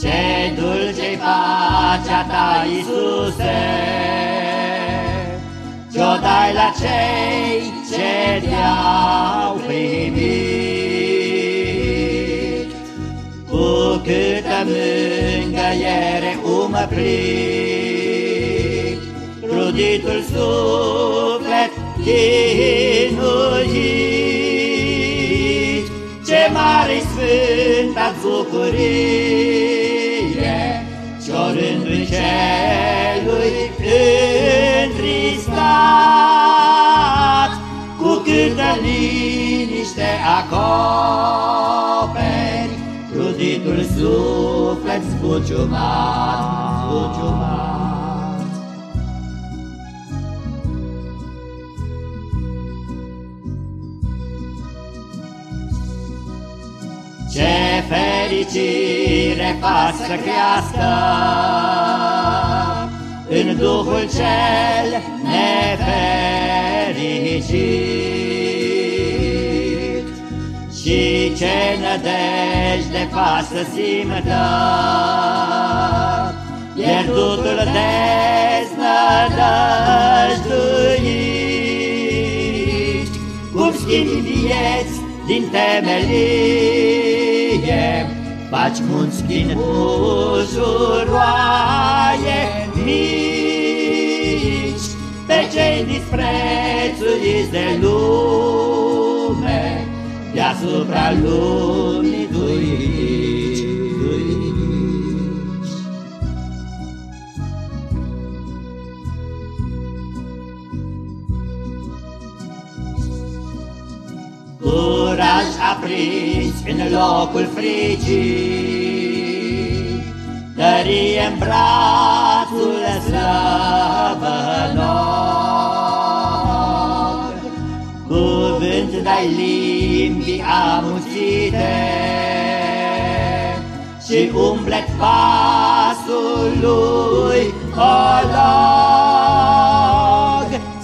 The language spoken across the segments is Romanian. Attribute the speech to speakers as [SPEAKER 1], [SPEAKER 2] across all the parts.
[SPEAKER 1] Ce dulce pacea ta, Iisuse, Ce-o dai la cei ce te-au primit. Cu câtă mângăiere umă plin, Ruditul suflet chinuit, mare sfânta bucurie, și-o rândul celui întristat, cu câtă liniște acoperi, truditul suflet zbuciumat, zbuciumat. Ce fericire faci să crească! În Duhul cel nefericit. Și ce nădejde faci să simtă! Pierdutul deznădăjduit. Cum schimbi vieți din temelii vie, Faci munți din ușuroaie mici, Pe cei disprețuiți de lume, Deasupra lumii duiți, Curaj aprins în locul frigii, Tărie în brațul slăbănor. Cuvânt dai limbii amuțite Și umplet pasul lui olog,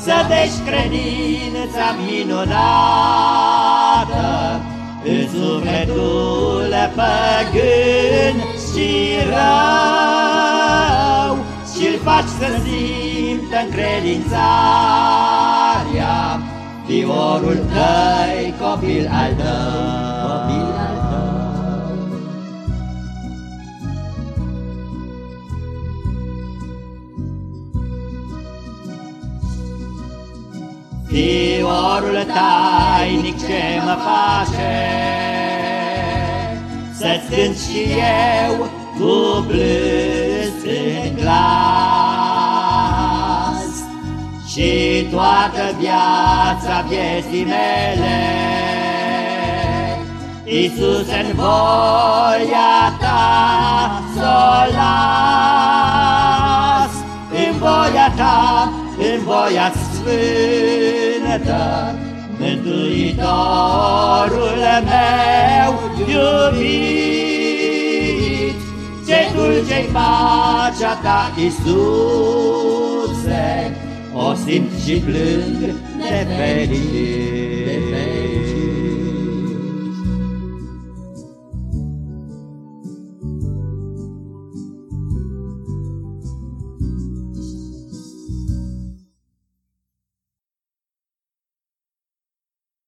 [SPEAKER 1] Să deci credința minunată păgân și rău Și-l faci să simtă încredințarea Fiorul tăi, copil al tău, copil al tău. Fiorul tainic ce mă face Să-ți cânt și eu cu plâns în glas. Și toată viața vieții mele Iisus în voia ta s-o las. În voia ta, în voia sfântă Mântuitorul dulce-i pacea ta, Iisuse, O simt și plâng de fericit.